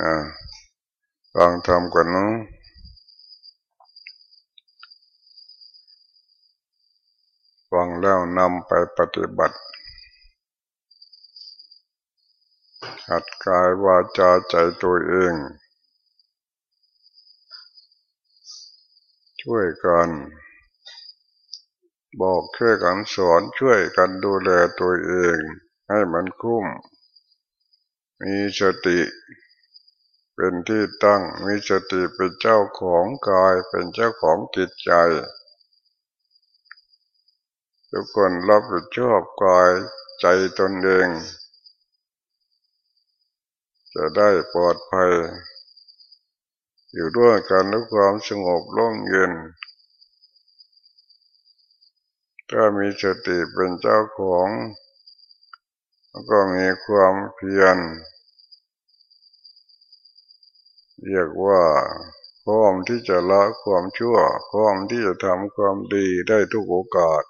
อ่าฟังทำกันเนาะฟังแล้วนำไปปฏิบัติ หัดกายวาจาใจตัวเอง ช่วยกัน บอกช่วยกันสอนช่วยกันดูแลตัวเอง ให้มันคุ้ม มีสติ เป็นที่ตั้งมีสติเป็นเจ้าของกายเป็นเจ้าของจิตใจ ทุกคนรับผิดชอบกายใจตนเอง จะได้ปลอดภัย อยู่ด้วยกันด้วยความสงบร่มเย็นถ้ามีสติเป็นเจ้าของ ก็มีความเพียร เรียกว่าพร้อมที่จะละความชั่วพร้อมที่จะทำความดีได้ทุกโอกาส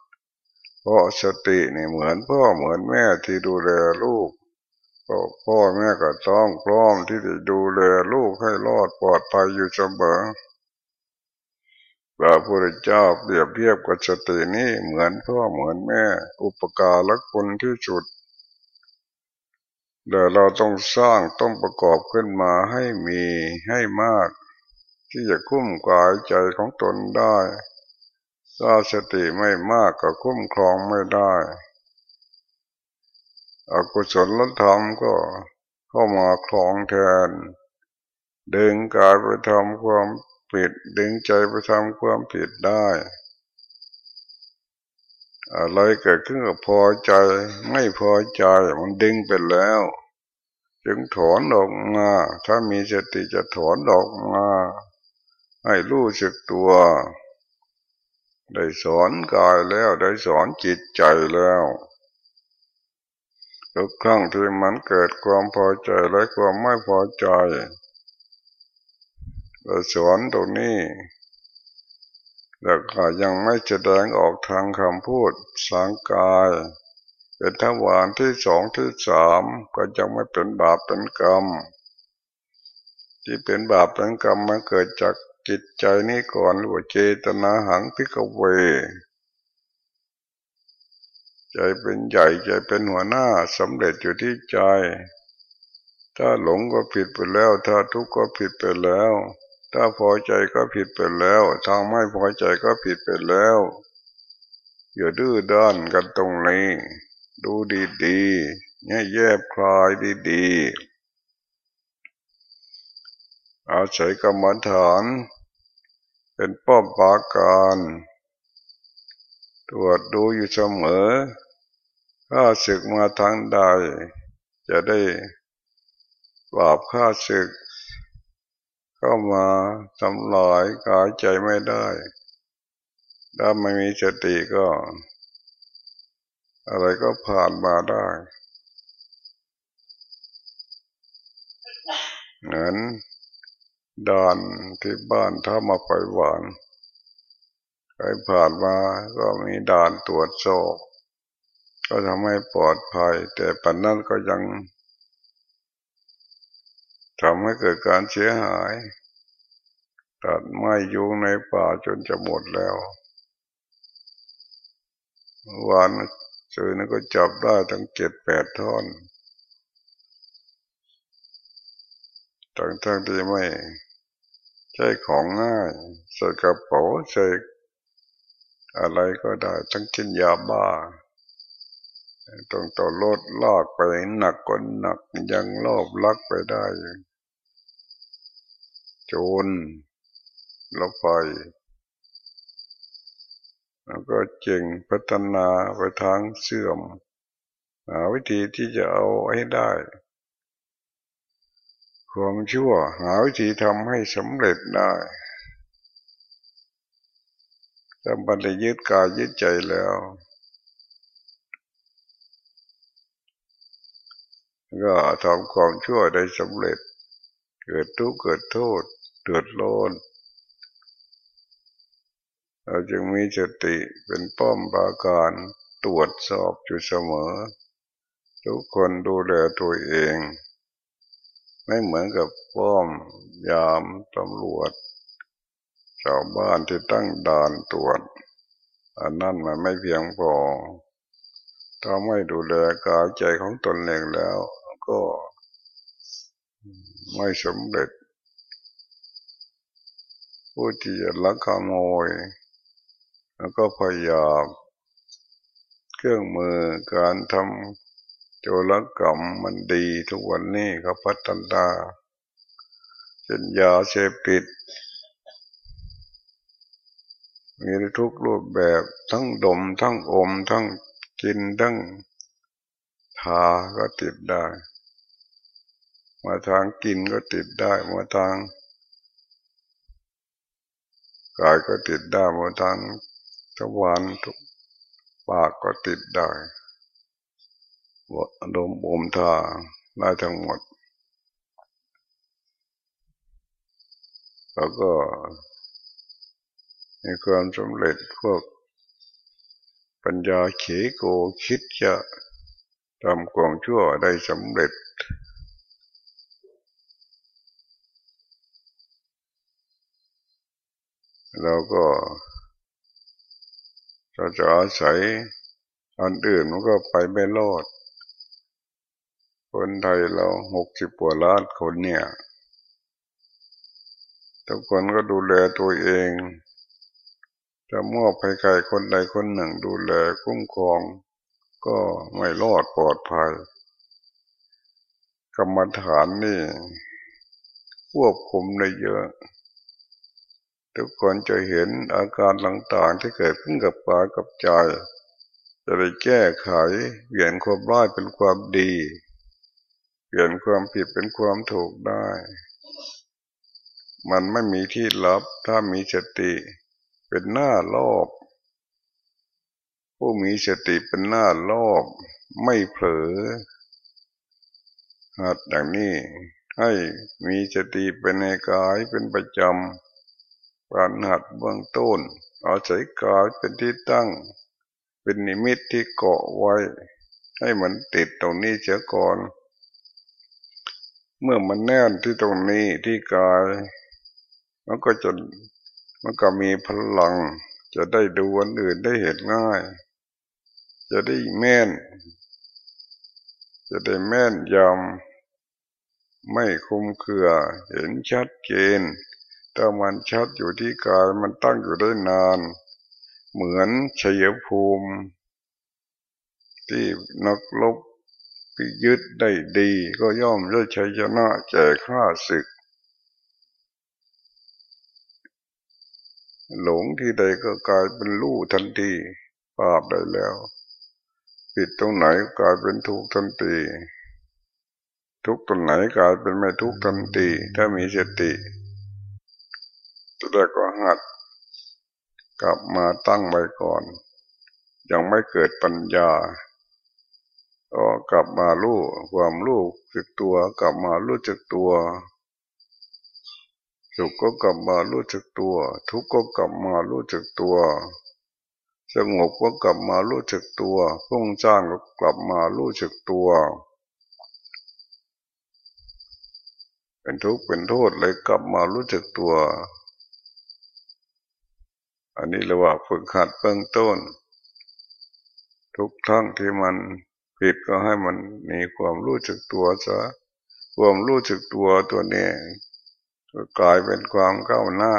เพราะสตินี่เหมือนพ่อเหมือนแม่ที่ดูแลลูกพ่อแม่ก็ต้องพร้อมที่จะดูแลลูกให้รอดปลอดภัยอยู่เสมอพระพุทธเจ้าเปรียบเทียบกับสตินี้เหมือนพ่อเหมือนแม่ อุปการะคุณที่สุด เดี๋ยวเราต้องสร้างต้องประกอบขึ้นมาให้มีให้มาก ที่จะคุ้มกายใจของตนได้ถ้าสติไม่มากก็คุ้มครองไม่ได้อกุศลธรรมก็เข้ามาคลองแทน ดึงกายไปทำความผิด ดึงใจไปทำความผิดได้ อะไรเกิดขึ้นกับพอใจ ไม่พอใจมันดึงไปแล้ว จึงถอนออกมา ถ้ามีสติจะถอนออกมา ให้รู้สึกตัว ได้สอนกายแล้วได้สอนจิตใจแล้วทุกครั้งที่มันเกิดความพอใจและความไม่พอใจเราสอนตรงนี้ แต่ก็ยังไม่แสดงออกทางคำพูดสังกาย เป็นทวารที่สองที่สามก็ยังไม่เป็นบาปเป็นกรรม ที่เป็นบาปเป็นกรรมมันเกิดจากจิตใจนี้ก่อนหรือว่าเจตนาหังพิกเว ใจเป็นใหญ่ใจเป็นหัวหน้าสำเร็จอยู่ที่ใจ ถ้าหลงก็ผิดไปแล้ว ถ้าทุกข์ก็ผิดไปแล้ว ถ้าพอใจก็ผิดไปแล้ว ทางไม่พอใจก็ผิดไปแล้ว อย่าดื้อด้านกันตรงนี้ ดูดีๆเนี่ยแยบคลายดีๆ อาศัยกรรมฐาน เป็นป้อมปาการ ตรวจดูอยู่เสมอข้าศึกมาทางใด จะได้ปราบข้าศึก เข้ามาทำลายกายใจไม่ได้ ถ้าไม่มีสติก็ อะไรก็ผ่านมาได้ เหมือนดานที่บ้านถ้ามาไปหวานใครผ่านมาก็มีด่านตรวจสอบก็ทำให้ปลอดภัย แต่ปัจนั้นก็ยัง ทำให้เกิดการเสียหาย ตัดไม้ยุงในป่าจนจะหมดแล้ววานเจอนั้นก็จับได้ทั้งเจ็ดแปดท่อนทั้งทั้งที่ไม่ใช่ของง่ายใส่กระเป๋าใส่อะไรก็ได้ทั้งกินยาบ้าต้องต่อรถลากไปหนักกว่าหนักยังลอบลักไปได้ โจรเราไป แล้วก็เจงพัฒนาไปทางเสื่อม หาวิธีที่จะเอาให้ได้ ความชั่วหาวิธีทำให้สำเร็จได้ถ้าบันไดยึดกายยึดใจแล้วก็ทำความชั่วได้สำเร็จ เกิดทุกข์เกิดโทษ เดือดร้อนเราจึงมีสติเป็นป้อมปราการตรวจสอบอยู่เสมอ ทุกคนดูแลตัวเอง ไม่เหมือนกับป้อม ยามตำรวจชาวบ้านที่ตั้งด่านตรวจ อันนั้นมันไม่เพียงพอถ้าไม่ดูแลกายใจของตนเองแล้ว ก็ไม่สำเร็จ ผู้ที่จะลักขโมย แล้วก็พยายามเครื่องมือการทำโจรกรรมมันดีทุกวันนี้เขาพัฒนาเช่นยาเสพติด มีทุกรูปแบบทั้งดมทั้งอมทั้งกินทั้งทาก็ติดได้ มาทางกินก็ติดได้ มาทาง กายก็ติดได้มาทางทวารทุกปากก็ติดได้วดมอมทาได้ทั้งหมด แล้วก็มีความสำเร็จพวก ปัญญาเขโกคิดจะทำความชั่วได้สำเร็จ เราก็จะจะอาศัยอันอื่นมันก็ไปไม่รอด คนไทยเราหกสิบกว่าล้านคนเนี่ย ทุกคนก็ดูแลตัวเอง จะมอบให้ใครคนใดคนหนึ่งดูแลคุ้มครอง ก็ไม่รอดปลอดภัย กรรมฐานนี่ควบคุมได้เยอะ ทุกคนจะเห็นอาการต่างๆที่เกิดขึ้นกับปากับใจ จะได้แก้ไขเปลี่ยนความร้ายเป็นความดี เปลี่ยนความผิดเป็นความถูกได้ มันไม่มีที่ลับถ้ามีสติเป็นหน้ารอบ ผู้มีสติเป็นหน้ารอบไม่เผลอหัดอย่างนี้ให้มีสติเป็นในกายเป็นประจำ การหัดเบื้องต้นเอาใจกายเป็นที่ตั้ง เป็นนิมิตที่เกาะไว้ ให้มันติดตรงนี้เสียก่อน เมื่อมันแน่นที่ตรงนี้ที่กายมันก็จะมันก็มีพลัง จะได้ดูวันอื่นได้เห็นง่าย จะได้แม่น จะได้แม่นยำไม่คุมเคือเห็นชัดเจน ถ้ามันชัดอยู่ที่กายมันตั้งอยู่ได้นาน เหมือนชัยภูมิ ที่นักลบพิยึดได้ดี ก็ย่อมได้ชัยชนะแจกข้าศึก หลงที่ใดก็กลายเป็นลู่ทันทีปราบได้แล้วผิดตรงไหนกลายเป็นถูกทันทีทุกตรงไหนกลายเป็นไม่ทุกทันทีถ้ามีสติ แต่ก็หัด กลับมาตั้งไว้ก่อน ยังไม่เกิดปัญญา ก็กลับมาลู่ความลู่สึกตัว กลับมาลู่จักตัวสุขก็กลับมารู้จักตัว ทุกข์ก็กลับมารู้จักตัวสงบก็กลับมารู้จักตัวพุ่งจ้างก็กลับมารู้จักตัวเป็นทุกข์เป็นโทษเลยกลับมารู้จักตัว อันนี้เรียกว่าฝึกหัดเบื้องต้น ทุกทั้งที่มันผิดก็ให้มันมีความรู้จักตัวซะความรู้จักตัวตัวนี้ก็กลายเป็นความก้าวหน้า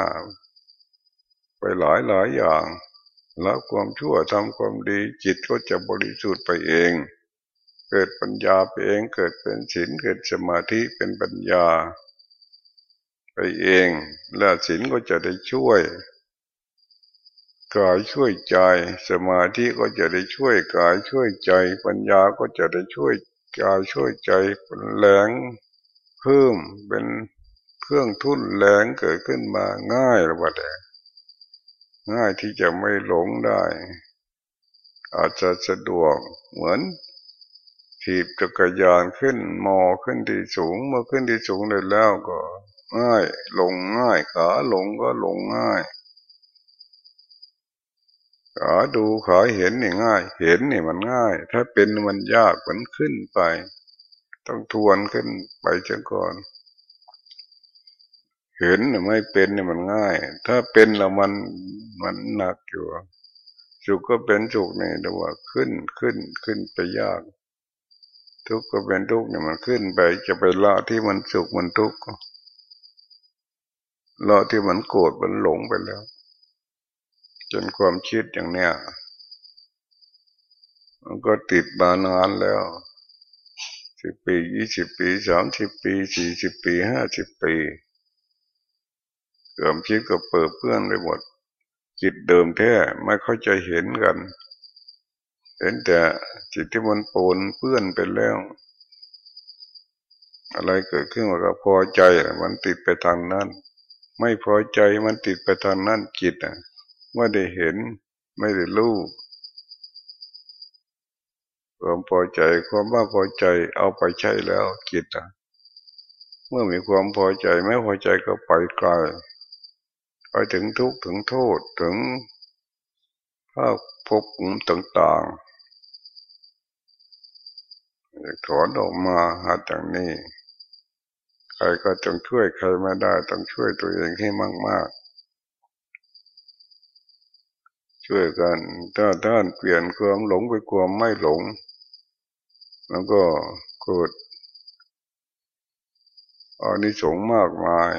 ไปหลายหลายอย่างแล้วความชั่วทำความดีจิตก็จะบริสุทธิ์ไปเอง เกิดปัญญาไปเองเกิดเป็นศีลเกิดสมาธิเป็นปัญญา ไปเอง แล้วศีลก็จะได้ช่วย กายช่วยใจ สมาธิก็จะได้ช่วยกายช่วยใจ ปัญญาก็จะได้ช่วยกายช่วยใจเป็นแรงเพิ่มเป็นเครื่องทุ่นแรงเกิดขึ้นมาง่ายรือเปล่าง่ายที่จะไม่หลงได้ อาจจะสะดวกเหมือนถีบจักรยานขึ้นมอขึ้นที่สูงเมื่อขึ้นที่สูงเลยแล้วก็ง่ายลงง่ายขาลงก็หลงง่าย ขาดูขาเห็นนี่ง่าย เห็นนี่มันง่าย ถ้าเป็นมันยากมันขึ้นไป ต้องทวนขึ้นไปเช่นก่อน เห็นไม่เป็นเนี่ยมันง่าย ถ้าเป็นแล้วมันมันหนักอยู่สุขก็เป็นสุขนี่แต่ว่าขึ้นขึ้นขึ้นไปยาก ทุกข์ก็เป็นทุกข์เนี่ยมันขึ้นไป จะไปละที่มันสุขมันทุกข์ละที่มันโกรธมันหลงไปแล้ว จนความคิดอย่างเนี้ยมันก็ติดมานานแล้วสิบปียี่สิบปีสามสิบปีสี่สิบปีห้าสิบปีความคิดก็เปิดเพื่อนไปหมดจิตเดิมแท้ไม่เข้าใจเห็นกัน เห็นแต่จิตที่มันปนเพื่อนไปแล้ว อะไรเกิดขึ้นก็พอใจมันติดไปทางนั้น ไม่พอใจมันติดไปทางนั้นจิตอะ ไม่ได้เห็น ไม่ได้รู้ความพอใจความว่าพอใจเอาไปใช้แล้วจิตอะเมื่อมีความพอใจไม่พอใจก็ไปไกลไปถึงทุกข์ถึงโทษถึงภาพภพภูมิต่างๆถอนออกมาหาจากนี้ ใครก็จงช่วยใครไม่ได้ต้องช่วยตัวเองให้มากๆ ช่วยกัน ถ้าท่านเปลี่ยนความหลงไปความไม่หลง แล้วก็เกิดอานิสงส์มากมาย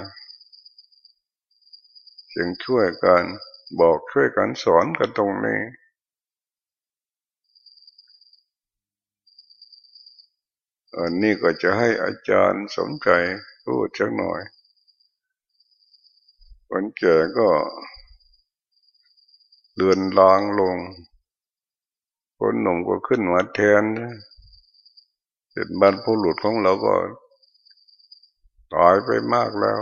จึงช่วยกันบอกช่วยกันสอนกันตรงนี้ อันนี้ก็จะให้อาจารย์สมใจพูดสักหน่อยคนแก่ก็ เดือนลางลง คนหนุ่มก็ขึ้นมาแทนเป็นบรรพุรุษของเราก็ตายไปมากแล้ว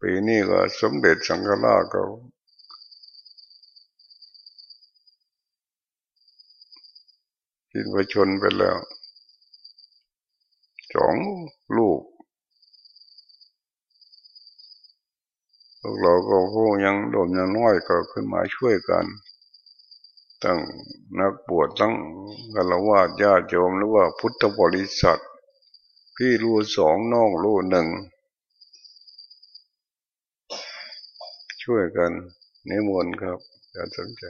ปีนี้ก็สมเด็จสังฆราชก็กินไปชนไปแล้วสองลูก พวกเราก็พวกยังโดมยังน้อยก็ขึ้นมาช่วยกัน ตั้งนักบวชตั้งกัลวาดญาติโยมหรือว่าพุทธบริษัท พี่รู้สองน้องรู้หนึ่ง ช่วยกันนิมนต์ครับอย่าสนใจ